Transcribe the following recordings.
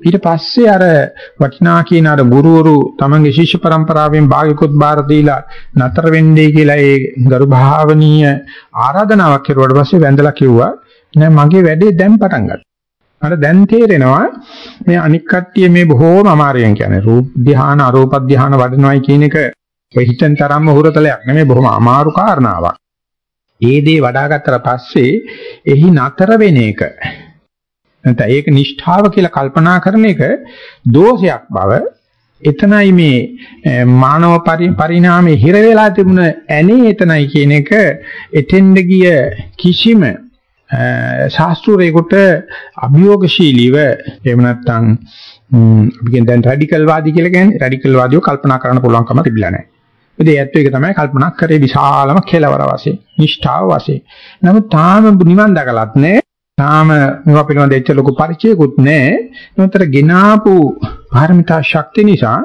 ඊට පස්සේ අර වටිනා කියන අර ගුරුවරු තමන්ගේ ශිෂ්‍ය පරම්පරාවෙන් භාගිකුත් බාර දීලා නතර වෙන්නේ කියලා ඒ ගරු භාවනීය ආරාධනාවක් කරුවාට පස්සේ වැඳලා කිව්වා නෑ මගේ වැඩේ දැන් පටන් ගන්න. අර දැන් තේරෙනවා මේ අනික් කට්ටිය මේ බොහෝම අමාරුවෙන් කියන්නේ රූප ධ්‍යාන අරූප ධ්‍යාන වඩනවයි කියන එක ඔය හිතෙන් තරම්ම හුරතලයක් නෙමෙයි බොහොම අමාරු කාරණාවක්. ඒ දේ වඩාගත්තට පස්සේ එහි නතර වෙන එක නැත්නම් ඒක නිෂ්ඨාව කියලා කල්පනා කරන එක දෝෂයක් බව එතනයි මේ මානව පරිණාමයේ හිර වෙලා තිබුණ ඇනේ එතනයි කියන එක එතෙන්ද ගිය කිසිම ශාස්ත්‍රයකට අභියෝගශීලීව එහෙම නැත්නම් අපි කියන දැන් රැඩිකල් වාදී කියලා කියන්නේ රැඩිකල් වාදීව කල්පනා කරන්න පුළුවන්කම තිබිලා නැහැ. ඒ ඇත්ත ඒක තමයි කල්පනා කරේ විශාලම කෙලවර වශයෙන්, නිෂ්ඨාව වශයෙන්. නමුත් තාම නිවන් දකලත් නැහැ. තාම මේවා පිළිබඳ එච්ච ලොකු පරිචයකුත් නැහැ. නමුත්තර ගෙනාපු පාරමිතා ශක්තිය නිසා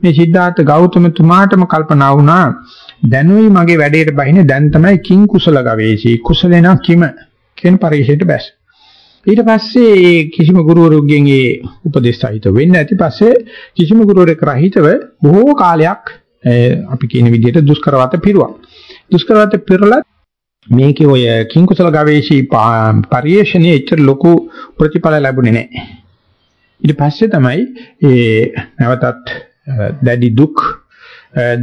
මේ සිද්ධාර්ථ ගෞතම තුමාටම කල්පනා වුණා දැනුයි මගේ වැඩේට බහිනේ දැන් තමයි කිං කුසල ගවේෂී කුසලේන කිම කියන පරිශයට බැස්. ඊට පස්සේ ඒ කිසිම ගුරුවරුගෙන් ඒ උපදේශ සහිත වෙන්නේ නැති පස්සේ කිසිම ගුරුවරයෙක් රහිතව බොහෝ කාලයක් අපි කියන විදිහට දුෂ්කරවත පිරුවා. දුෂ්කරවත පිරලා මේකේ ඔය කිංකුසල ගවේෂී පරිේශණයේ එච්චර ලොකු ප්‍රතිඵල ලැබුණේ නැහැ. ඊට පස්සේ තමයි ඒ නැවතත් දැඩි දුක්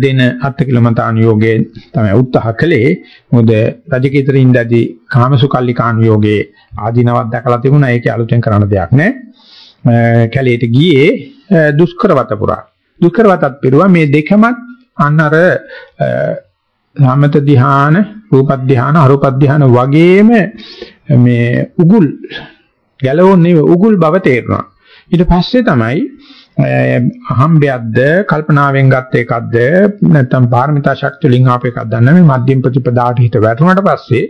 දෙන අත්කලමතානුയോഗයේ තමයි උත්සාහ කළේ. මොකද රජකීතර ඉඳදී කාමසුකල්ලි කානුയോഗයේ ආධිනවක් දැකලා තිබුණා. ඒකේ අලුතෙන් කරන්න දෙයක් නැහැ. කැලේට ගියේ දුෂ්කර වත පුරා. දුෂ්කර වතත් පිරුවා මේ දෙකමත් අන්න අර සමත ධ්‍යාන රූප ධ්‍යාන, අරූප ධ්‍යාන වගේම මේ උගුල් ගැලවන්නේ උගුල් බව තේරෙනවා. ඊට පස්සේ තමයි අහම්බයක්ද කල්පනාවෙන් ගත්ත එකක්ද නැත්නම් පාරමිතා ශක්තිය වලින් ආප එකක්ද දන්න මේ මධ්‍යම ප්‍රතිපදාට හිත වැටුණාට පස්සේ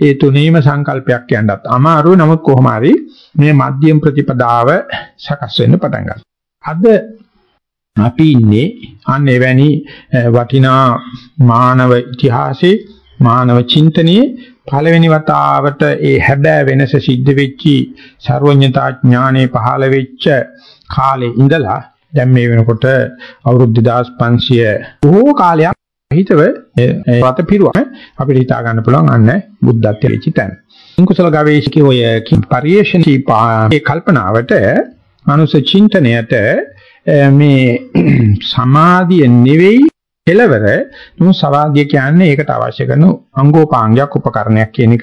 ඒ තුනීම සංකල්පයක් කියන්නත් අමාරුයි නමුත් කොහොම හරි මේ මධ්‍යම ප්‍රතිපදාව සකස් වෙන්න පටන් ගන්නවා. අද අපි ඉන්නේ අන්න එවැනි වටිනා මානව ඉතිහාසයේ මානව චින්තනයේ පළවෙනි වතාවට ඒ හැබෑ වෙනස සිද්ධ වෙච්චි ਸਰවඥතා ඥානෙ පහළ වෙච්ච කාලේ ඉඳලා දැන් මේ වෙනකොට අවුරුදු 2500 බොහෝ කාලයක් හිතව රත පිරුවම අපිට හිතා ගන්න පුළුවන් අන්න බුද්ධත්වයේ වෙච්ච තැන. කුසල ගවේෂකේ ඔය පරිේශණී කල්පනාවට මනුෂ්‍ය චින්තනයට මේ සමාධිය නෙවෙයි කෙලවර නු සමාධිය කියන්නේ ඒකට අවශ්‍ය කරන අංගෝපාංගයක් උපකරණයක් කියන එක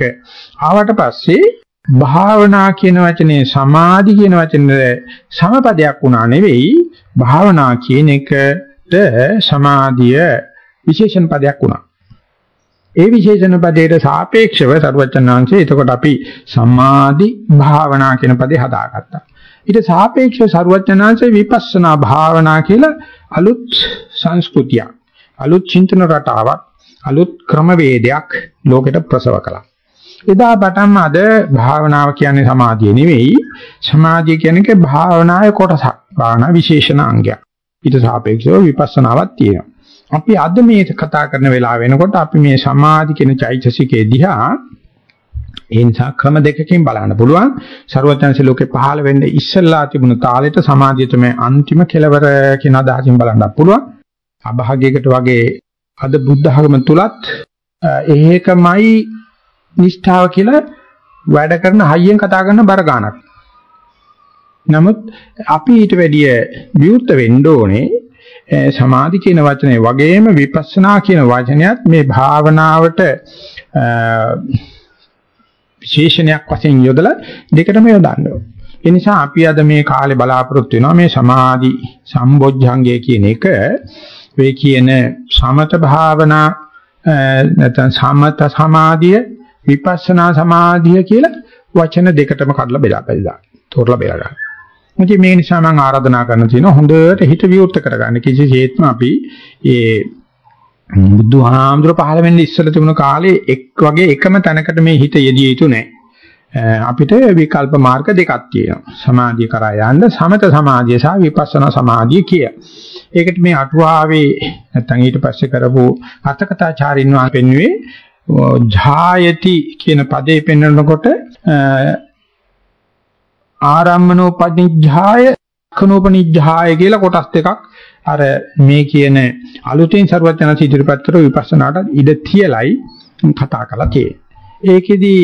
ආවට පස්සේ භාවනා කියන වචනේ සමාධි කියන වචනේ සමපදයක් වුණා නෙවෙයි භාවනා කියන එකට සමාධිය විශේෂණ පදයක් වුණා. ඒ විශේෂණ පදයට සාපේක්ෂව සර්වචනාංශය එතකොට අපි සමාධි භාවනා කියන පදේ හදාගත්තා. ඊට සාපේක්ෂව ਸਰුවචනාංශේ විපස්සනා භාවනා කියලා අලුත් සංස්කෘතියක් අලුත් චින්තන රටාවක් අලුත් ක්‍රමවේදයක් ලෝකෙට ප්‍රසව කළා. එදා පටන්ම අද භාවනාව කියන්නේ සමාධිය නෙවෙයි සමාධිය කියන්නේ භාවනාවේ කොටසක් භාවනා විශේෂණ අංගයක්. ඊට සාපේක්ෂව විපස්සනාවක් තියෙනවා. අපි අද මේ කතා කරන වෙලාව වෙනකොට අපි මේ සමාධි කියන චෛතසිකේ දිහා ඒ නිසා ක්‍රම දෙකකින් බලන්න පුළුවන්. ਸਰවඥාන්සේ ලෝකේ පහළ වෙන්න ඉස්සෙල්ලා තිබුණු තාලෙට සමාධිය තමයි අන්තිම කෙලවර කියන අදහසින් බලන්නත් පුළුවන්. අභාගයකට වගේ අද බුද්ධ ධර්ම තුලත් ඒකමයි නිෂ්ඨාව කියලා වැඩ කරන හයියෙන් කතා කරන බර ගන්නක්. නමුත් අපි ඊට වැඩිය විවෘත වෙන්න ඕනේ සමාධි කියන වචනේ වගේම විපස්සනා කියන වචනයත් මේ භාවනාවට විශේෂණයක් වශයෙන් යොදලා දෙකටම යොදන්න ඕනේ. ඒ නිසා අපි අද මේ කාලේ බලාපොරොත්තු වෙනවා මේ සමාධි සම්බොජ්ජංගය කියන එක වේ කියන සමත භාවනා නැත්නම් සමත සමාධිය විපස්සනා සමාධිය කියලා වචන දෙකටම කඩලා බෙදා බෙදා තෝරලා බෙදා ගන්න. මුචි මේ නිසා මම ආරාධනා කරන්න තියෙනවා හොඳට හිත විවෘත කරගන්න කිසිසේත්ම අපි ඒ බුදුහාමුදුර පහළ වෙන්න ඉස්සෙල්ලා තිබුණ කාලේ එක් වගේ එකම තැනකට මේ හිත යෙදිය යුතු නැහැ. අපිට විකල්ප මාර්ග දෙකක් තියෙනවා. සමාධිය කරා යන්න සමත සමාධිය සහ විපස්සනා සමාධිය කිය. ඒකට මේ අටුවාවේ නැත්නම් ඊට පස්සේ කරපු අතකතාචාරින් වා පෙන්වුවේ ඡායති කියන පදේ පෙන්වනකොට ආරම්මනෝපනිඥාය කනෝපනිඥාය කියලා කොටස් දෙකක් අර මේ කියන අලුතෙන් ਸਰවඥාන්සේ ඉදිරිපත් කර විපස්සනාට ඉඩ තියලයි කතා කරලා තියෙන්නේ. ඒකෙදි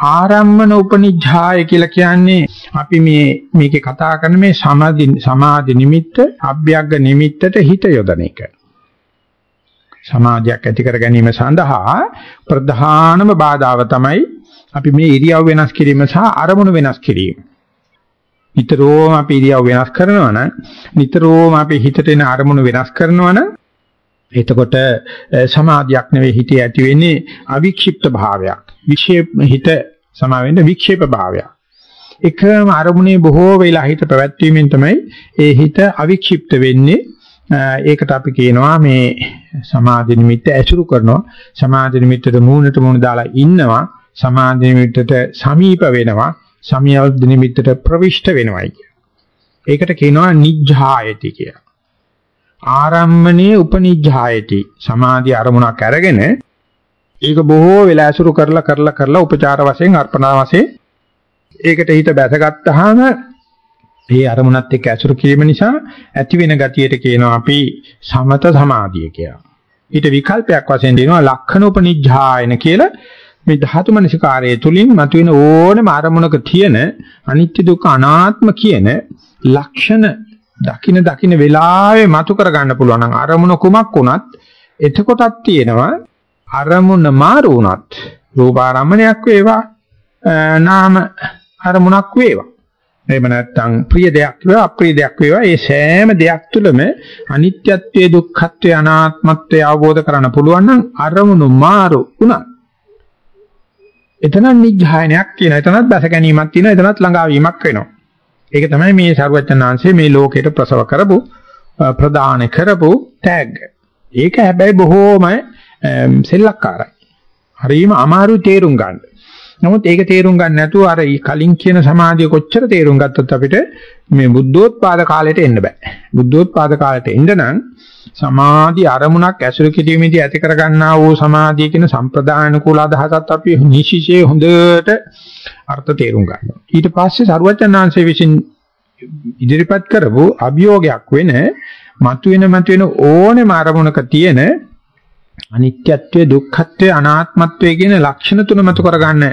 ආරම්මන උපනිඥාය කියලා කියන්නේ අපි මේ මේකේ කතා කරන මේ සමාධි සමාධි නිමිත්ත අභ්‍යග්ග නිමිත්තට හිත යොදන එක. සමාධියක් ඇති කර ගැනීම සඳහා ප්‍රධානම බාධාව තමයි අපි මේ ඉරියව් වෙනස් කිරීම සහ අරමුණු වෙනස් කිරීම. නිතරම අපි ඉරියව් වෙනස් කරනවා නම් නිතරම අපි හිතට එන අරමුණු වෙනස් කරනවා නම් එතකොට සමාධියක් නෙවෙයි හිතේ ඇති වෙන්නේ අවික්ෂිප්ත භාවයක්. වික්ෂේප හිත සමා වෙන්න වික්ෂේප භාවයක්. එකම අරමුණේ බොහෝ වෙලා හිත පැවැත්වීමෙන් තමයි ඒ හිත අවික්ෂිප්ත වෙන්නේ. ඒකට අපි කියනවා මේ සමාධි නිමිත්ත ඇසුරු කරනවා. සමාධි නිමිත්තට මූණට මූණ දාලා ඉන්නවා. සමාධි නිමිත්තට සමීප වෙනවා. සමියල් නිමිත්තට ප්‍රවිෂ්ඨ වෙනවයි කිය. ඒකට කියනවා නිජ්ජායති කියලා. ආරම්මනේ උපනිජ්ජායති සමාධි අරමුණක් අරගෙන ඒක බොහෝ වෙලා ඇසුරු කරලා කරලා කරලා උපචාර වශයෙන් අර්පණා වශයෙන් ඒකට හිත බැසගත්තාම ඒ අරමුණත් එක්ක ඇසුරු කිරීම නිසා ඇති වෙන ගතියට කියනවා අපි සමත සමාධිය කියලා. ඊට විකල්පයක් වශයෙන් දෙනවා ලක්ෂණෝපනිජ්ජායන කියලා මේ ධාතු මනසිකාරයේ තුලින් මතුවෙන ඕනම අරමුණක තියෙන අනිත්‍ය දුක්ඛ අනාත්ම කියන ලක්ෂණ දකින දකින වෙලාවේ මතු කර ගන්න පුළුවන් නම් අරමුණ කුමක් වුණත් එතකොටත් තියෙනවා අරමුණ මාරු වුණත් රූපාරම්මණයක් වේවා නාම අරමුණක් වේවා. එහෙම නැත්නම් ප්‍රිය දෙයක් වේවා අප්‍රිය දෙයක් වේවා. ඒ සෑම දෙයක් තුළම අනිත්‍යත්වයේ දුක්ඛත්වයේ අනාත්මත්වයේ අවබෝධ කරගන්න පුළුවන් නම් අරමුණු මාරු වුණා එතන නිජ්ජායනයක් කියන එතනත් බැස ගැනීමක් තියෙනවා. එතනත් ළඟාවීමක් වෙනවා. ඒක තමයි මේ සරුවචනාංශයේ මේ ලෝකයට ප්‍රසව කරපු ප්‍රදාන කරපු ටැග්. ඒක හැබැයි බොහෝම සෙල්ලක්කාරයි. හරිම අමාරු තේරුම් ගන්න. නමුත් ඒක තේරුම් ගන්න නැතුව අර කලින් කියන සමාධිය කොච්චර තේරුම් ගත්තත් අපිට මේ බුද්ධෝත්පාද කාලයට එන්න බෑ. බුද්ධෝත්පාද කාලයට එන්න නම් සමාධි අරමුණක් ඇසුරු කිරීමේදී ඇති කරගන්නා වූ සමාධිය කියන සම්ප්‍රදාන කුල අදහසත් අපි නිශිෂේ හොඳට අර්ථ තේරුම් ගන්නවා. ඊට පස්සේ සරුවචනාංශයේ විසින් ඉදිරිපත් කරපු අභියෝගයක් වෙන මතුවෙන මතුවෙන ඕනෙම අරමුණක තියෙන අනිත්‍යත්වයේ දුක්ඛත්වයේ අනාත්මත්වයේ කියන ලක්ෂණ තුන මතු කරගන්න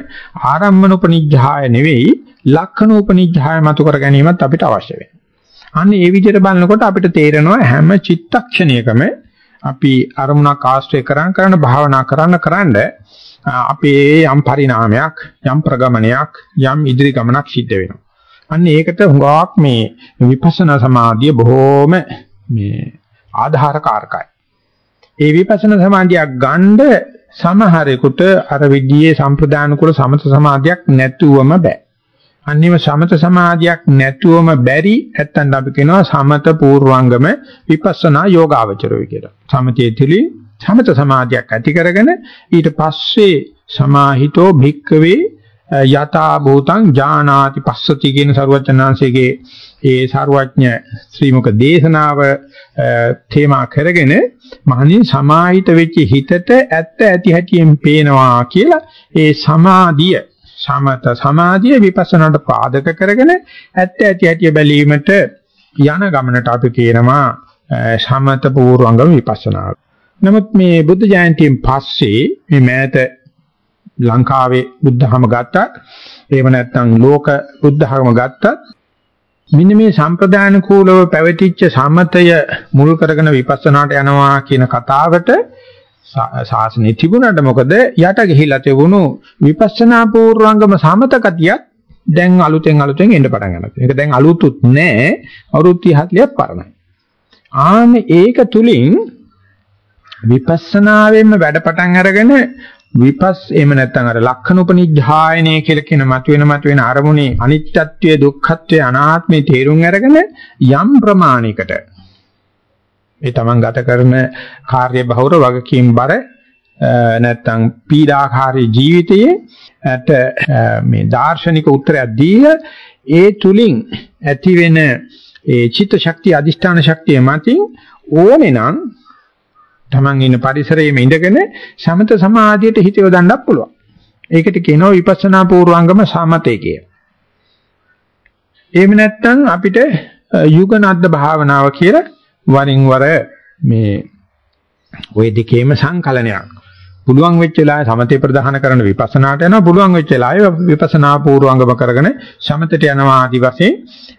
ආරම්මනෝපනිඥාය නෙවෙයි ලක්ෂණෝපනිඥාය මතු කර ගැනීමත් අපිට අවශ්‍ය වෙනවා. අන්න ඒ විදිහට බලනකොට අපිට තේරෙනවා හැම චිත්තක්ෂණයකම අපි අරමුණක් ආශ්‍රය කරන් කරන භාවනා කරන්න කරන්න අපේ යම් පරිණාමයක් යම් ප්‍රගමනයක් යම් ඉදිරි ගමනක් සිද්ධ වෙනවා. අන්න ඒකට හුඟක් මේ විපස්සනා සමාධිය බොහෝම මේ ආධාරකාරකයි. ඒ විපස්සනා සමාධියක් ගන්න සමහරෙකුට අර විද්‍යාවේ සම්ප්‍රදාන කුල සමත සමාධියක් නැතුවම බෑ. අන්නේම සමත සමාධියක් නැතුවම බැරි නැත්තම් අපි කියනවා සමත පූර්වංගම විපස්සනා යෝගාවචරය කියලා. සමතේ තුලින් සමත සමාධියක් ඇති කරගෙන ඊට පස්සේ සමාහිතෝ භික්කවේ යතා භූතං ඥානාති පස්සති කියන සරුවචනාංශයේ ඒ සරුවඥ ශ්‍රීමුක දේශනාව තේමා කරගෙන මහණින් සමාහිත වෙච්ච හිතට ඇත්ත ඇති හැටියෙන් පේනවා කියලා ඒ සමාධිය සමත සමාධිය විපස්සනාට පාදක කරගෙන ඇත්ත ඇති හැටි බැලීමට යන ගමනට අපි කියනවා සමත පූර්වංගම විපස්සනාව. නමුත් මේ බුද්ධ ජයන්තියෙන් පස්සේ මේ මෑත ලංකාවේ බුද්ධහම ගත්තත් එහෙම නැත්නම් ලෝක බුද්ධහම ගත්තත් මෙන්න මේ සම්ප්‍රදාන කූලව පැවතිච්ච සමතය මුල් කරගෙන විපස්සනාට යනවා කියන කතාවට ශාසනය තිබුණාට මොකද යට ගිහිලා තිබුණු විපස්සනා පූර්වංගම සමතකතියක් දැන් අලුතෙන් අලුතෙන් එන්න පටන් ගන්නවා. ඒක දැන් අලුතුත් නෑ අවුරුදු 30 40ක් පරණයි. ආන්නේ ඒක තුලින් විපස්සනාවෙන්ම වැඩ පටන් අරගෙන විපස් එහෙම නැත්නම් අර ලක්ෂණ උපනිඥායනය කියලා කියන මතුවෙන මතුවෙන අරමුණේ අනිත්‍යත්වයේ දුක්ඛත්වයේ අනාත්මයේ තේරුම් අරගෙන යම් ප්‍රමාණයකට මේ තමන් ගත කරන කාර්ය බහුර වගකීම් බර නැත්තම් පීඩාකාරී ජීවිතයේ ඇට මේ දාර්ශනික උත්තරයක් දීලා ඒ තුලින් ඇති වෙන ඒ චිත්ත ශක්තිය අදිෂ්ඨාන ශක්තිය මතින් ඕනේ නම් තමන් ඉන්න පරිසරයේම ඉඳගෙන සමත සමාධියට හිත යොදන්නත් පුළුවන්. ඒකට කියනවා විපස්සනා පූර්වාංගම සමතේ කියලා. එහෙම නැත්නම් අපිට යුගනද්ද භාවනාව කියලා වරින් වර මේ ওই දෙකේම සංකලනයක්. පුළුවන් වෙච්ච වෙලාවේ සමතේ ප්‍රධාන කරන විපස්සනාට යනවා පුළුවන් වෙච්ච වෙලාවේ විපස්සනා පූර්වංගම කරගෙන සමතට යනවා ආදි වශයෙන්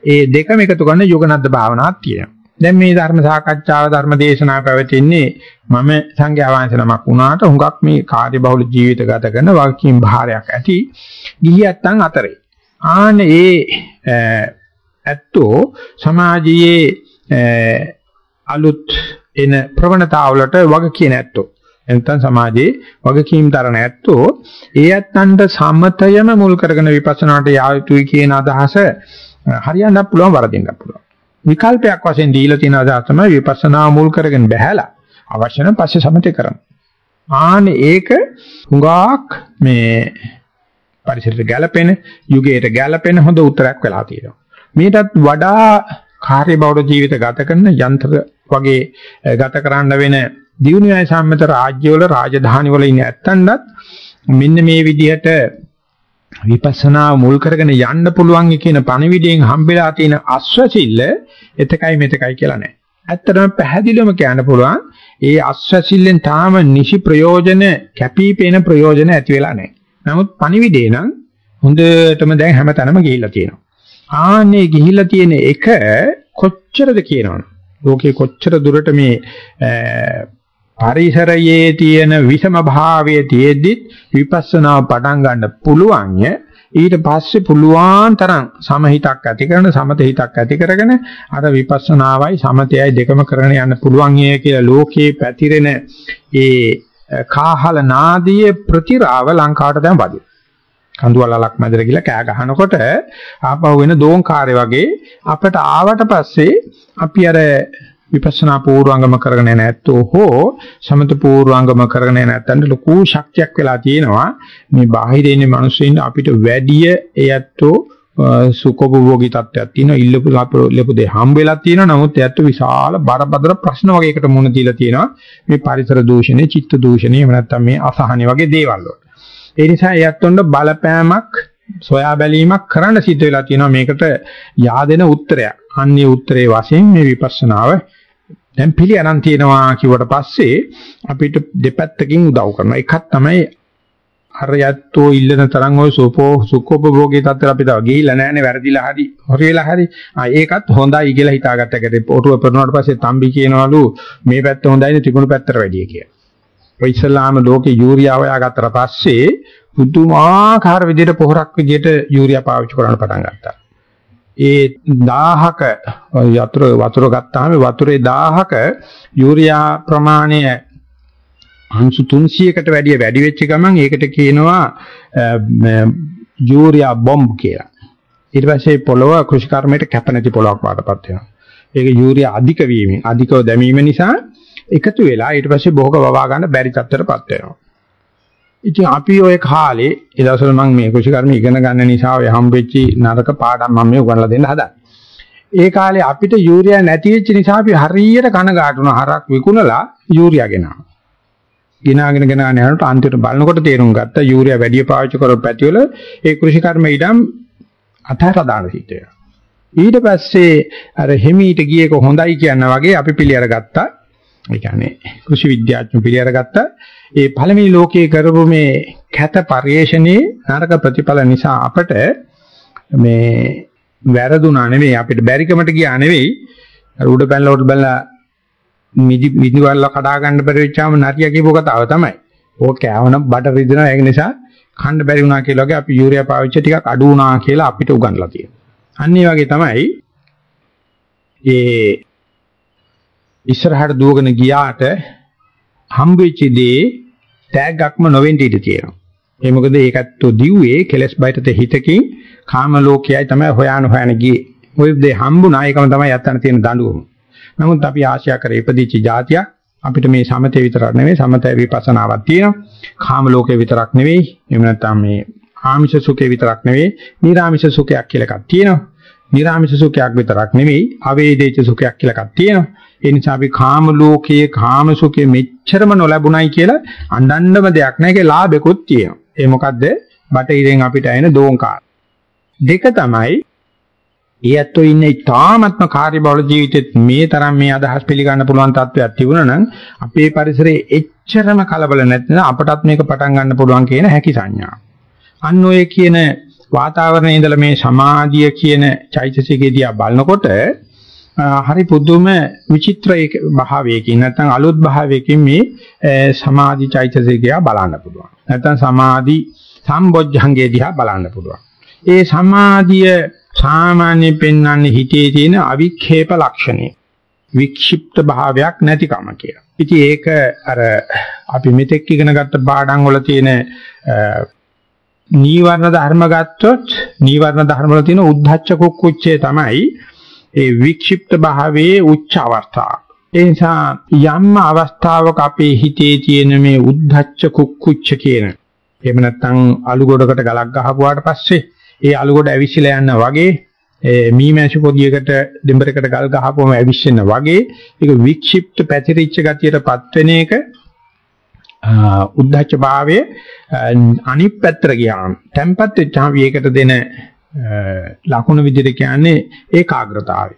ඒ දෙකම එකතු කරන යෝගනද්ද භාවනාවක් තියෙනවා. දැන් මේ ධර්ම සාකච්ඡාව ධර්ම දේශනාව පැවැත්ෙන්නේ මම සංඝයා වහන්සේ නමක් වුණාට හුඟක් මේ කාර්යබහුල ජීවිත ගත කරන වගකීම් භාරයක් ඇති ගිහියත්තන් අතරේ. ආන ඒ ඇත්තෝ සමාජයේ අලුත් එන ප්‍රවණතාවලට වග කියන ඇත්තෝ එතන සමාජයේ වගකීම් තරණ ඇත්තෝ ඒ ඇත්තන්ට සමතයම මුල් කරගෙන විපස්සනාට යා යුතුයි කියන අදහස හරියන්න පුළුවන් වරදින්න පුළුවන්. විකල්පයක් වශයෙන් දීලා තියෙන අදහස තමයි විපස්සනා මුල් කරගෙන බහැලා අවශ්‍ය නම් පස්සේ සමතේ කරන්න. ආනේ ඒක හුඟක් මේ පරිසරයට ගැළපෙන යුගයට ගැළපෙන හොඳ උත්තරයක් වෙලා තියෙනවා. මේකටත් වඩා කාර්යබහුල ජීවිත ගත කරන යන්ත්‍ර වගේ ගත කරන්න වෙන දියුණුවයි සම්මත රාජ්‍යවල රාජධානිවල ඉන්න ඇත්තන්වත් මෙන්න මේ විදිහට විපස්සනා මුල් කරගෙන යන්න පුළුවන් කියන පණිවිඩයෙන් හම්බෙලා තියෙන අස්වැසිල්ල එතකයි මෙතකයි කියලා නෑ. ඇත්තටම පැහැදිලිවම කියන්න පුළුවන් ඒ අස්වැසිල්ලෙන් තාම නිසි ප්‍රයෝජන කැපිපෙන ප්‍රයෝජන ඇති වෙලා නෑ. නමුත් පණිවිඩේ නම් හොඳටම දැන් හැමතැනම ගිහිල්ලා තියෙනවා. ආන්නේ ගිහිල්ලා තියෙන එක කොච්චරද කියනවනේ. ලෝකේ කොච්චර දුරට මේ පරිසරයේ තියෙන විෂම භාවයේ තියෙද්දිත් විපස්සනා පටන් ගන්න පුළුවන් ඊට පස්සේ පුළුවන් තරම් සමහිතක් ඇති කරන සමත හිතක් ඇති කරගෙන අර විපස්සනාවයි සමතයයි දෙකම කරගෙන යන්න පුළුවන් කියලා ලෝකේ පැතිරෙන ඒ කාහල නාදීය ප්‍රතිරාව ලංකාවට දැන් වදින. කඳුවලලක් මැදට ගිහලා කෑ ගහනකොට ආපහු වෙන දෝංකාරය වගේ අපිට ආවට පස්සේ අපි අර විපස්සනා පූර්වංගම කරගෙන නැත්තෝ හෝ සමත පූර්වංගම කරගෙන නැත්තන්ට ලොකු ශක්තියක් වෙලා තියෙනවා. මේ බාහිරේ ඉන්න මිනිස්සුන් අපිට වැඩිය එයත්ෝ සුකොබෝගී තත්ත්වයක් තියෙනවා. ඉල්ලපු ලපු දෙය හම්බ වෙලා තියෙනවා. නමුත් එයත් විශාල බරපතල ප්‍රශ්න වගේකට මුහුණ දීලා තියෙනවා. මේ පරිසර දූෂණය චිත්ත දූෂණය එහෙම නැත්නම් මේ අසහනෙ වගේ දේවල් වලට. ඒ නිසා එයත් උන්න බලපෑමක් සොයා බැලීමක් කරන්න සිද්ධ වෙලා තියෙනවා. මේකට yaadena උත්තරයක්. අන්නේ උත්තරේ වශයෙන් මේ විපස්සනාව දැන් පිළියරන් තියනවා කිව්වට පස්සේ අපිට දෙපැත්තකින් උදව් කරනවා. එකක් තමයි අර යැත්තෝ ඉල්ලන තරම් ওই සෝපෝ සුඛෝපභෝගී තත්ත්වයට අපි තව ගිහිල්ලා නැහැනේ වැරදිලා හරි හොර වෙලා හරි ආ ඒකත් හොඳයි කියලා හිතාගත්ත එකට ඔටුව පෙරනවාට පස්සේ තම්බි කියනවලු මේ පැත්ත හොඳයිනේ තිබුණු පැත්තට වැඩිය කියලා. ඔය ඉස්ලාම ලෝකේ යූරියා හොයාගත්තට පස්සේ පුදුමාකාර විදිහට පොහොරක් විදිහට යූරියා පාවිච්චි කරන්න පටන් ගත්තා. ඒ 1000ක වතුර වතුර ගත්තාම වතුරේ 1000ක යූරියා ප්‍රමාණය අංශු 300කට වැඩිය වැඩි වෙච්ච ගමන් ඒකට කියනවා යූරියා බොම්බ් කියලා. ඊට පස්සේ පොළව කෘෂිකර්මයට කැප නැති පොළවක් වඩපත් වෙනවා. ඒක යූරියා අධික වීමෙන් අධිකව දැමීම නිසා එකතු වෙලා ඊට පස්සේ බොහෝක වවා ගන්න බැරි තත්ත්වයටපත් වෙනවා. ඉතින් අපි ওই කාලේ ඒ දවස්වල මම මේ කුෂිකර්ම ඉගෙන ගන්න නිසා ඔය හම්බෙච්චි නරක පාඩම් මම මේ උගන්ලා දෙන්න හදා. ඒ කාලේ අපිට යූරියා නැති වෙච්ච නිසා අපි හරියට කනගාටු වුණා හරක් විකුණලා යූරියා ගෙනාවා. ගෙනාගෙන ගෙනාගෙන යනකොට අන්තිමට බලනකොට තේරුම් ගත්තා යූරියා වැඩි පාවිච්චි කරපු පැතිවල ඒ කුෂිකර්ම ඉඩම් අතහැරලා දාන සිද්ධ වෙනවා. ඊට පස්සේ අර හිමීට ගියේක හොඳයි කියන වගේ අපි පිළිඅර ගත්තා. ඒ කියන්නේ කෘෂි විද්‍යාඥයෝ පිළිඅර ගත්තා. ඒ පළවෙනි ලෝකයේ කරපු මේ කැත පරිේශණයේ නරක ප්‍රතිඵල නිසා අපට මේ වැරදුනා නෙවෙයි අපිට බැරිකමට ගියා නෙවෙයි අර උඩ පැනලා උඩ බැලලා මිදි මිදි වල කඩා ගන්න බැරි වෙච්චාම නරිය කියපු කතාව තමයි. ඕක කෑවනම් බඩ රිදෙනවා ඒක නිසා කන්න බැරි වුණා කියලා වගේ අපි යූරියා පාවිච්චි ටිකක් අඩු වුණා කියලා අපිට උගන්ලා තියෙනවා. අන්න ඒ වගේ තමයි ඒ ඉස්සරහට දුවගෙන ගියාට හම්බෙච්ච දේ තෑග්ගක්ම නොවෙන්න ඉඩ තියෙනවා. ඒ මොකද ඒකත් දිව්වේ කෙලස් බයිටත හිතකින් කාම ලෝකයයි තමයි හොයාන හොයන ගියේ. ওই දේ හම්බුණා ඒකම තමයි යත්තන තියෙන දඬුවම. නමුත් අපි ආශා කර ඉපදිච්ච જાතිය අපිට මේ සමතේ විතරක් නෙවෙයි සමතේ විපස්සනාවක් තියෙනවා. කාම ලෝකේ විතරක් නෙවෙයි. එහෙම නැත්නම් මේ ආමිෂ සුඛේ විතරක් නෙවෙයි. නිර්ආමිෂ සුඛයක් කියලා එකක් තියෙනවා. නිර්ආමිෂ සුඛයක් විතරක් නෙවෙයි. අවේදිත සුඛයක් කියලා එකක් තියෙනවා. ඒ නිසා අපි කාම ලෝකයේ කාම සුඛේ මෙච්චරම නොලැබුණයි කියලා අඬන්නම දෙයක් නැහැ. ඒකේ ලාභෙකුත් තියෙනවා. ඒ මොකද්ද? බටහිරෙන් අපිට එන දෝංකාර. දෙක තමයි ඒ ඇත්තෝ ඉන්නේ තාමත්ම කාර්යබහුල ජීවිතෙත් මේ තරම් මේ අදහස් පිළිගන්න පුළුවන් තත්ත්වයක් තිබුණා නම් අපේ පරිසරයේ එච්චරම කලබල නැත්නම් අපටත් මේක පටන් ගන්න පුළුවන් කියන හැකි සංඥා. අන්න ඔය කියන වාතාවරණයේ ඉඳලා මේ සමාධිය කියන චෛතසිකේ දිහා බලනකොට හරි පුදුම විචිත්‍ර භාවයකින් නැත්නම් අලුත් භාවයකින් මේ සමාධි චෛතසිකය බලන්න පුළුවන්. නැත්නම් සමාධි සම්බොජ්ජංගේ දිහා බලන්න පුළුවන්. ඒ සමාධිය සාමාන්‍ය පෙන්වන්නේ හිතේ තියෙන අවික්ෂේප ලක්ෂණේ. වික්ෂිප්ත භාවයක් නැතිකම කියලා. ඉතින් ඒක අර අපි මෙතෙක් ඉගෙන ගත්ත පාඩම් වල තියෙන නීවරණ ධර්ම ගත්තොත් නීවරණ ධර්ම වල තියෙන උද්ධච්ච කුක්කුච්චේ තමයි ඒ වික්ෂිප්ත භාවයේ උච්ච අවස්ථාව. ඒ නිසා යම් අවස්ථාවක අපේ හිතේ තියෙන මේ උද්ධච්ච කුක්කුච්ච කියන එහෙම නැත්නම් අලු ගොඩකට ගලක් ගහපුවාට පස්සේ ඒ අලු ගොඩ ඇවිස්සලා යන වගේ ඒ මීමැසි පොදියකට දෙඹරකට ගල් ගහපුවම ඇවිස්සෙන වගේ ඒක වික්ෂිප්ත පැතිරිච්ච ගතියටපත් වෙන එක උද්ධච්ච භාවයේ අනිත් පැත්තට ගියාම tempat වෙච්චාම ඒකට දෙන ලකුණු විදිහට කියන්නේ ඒකාග්‍රතාවය.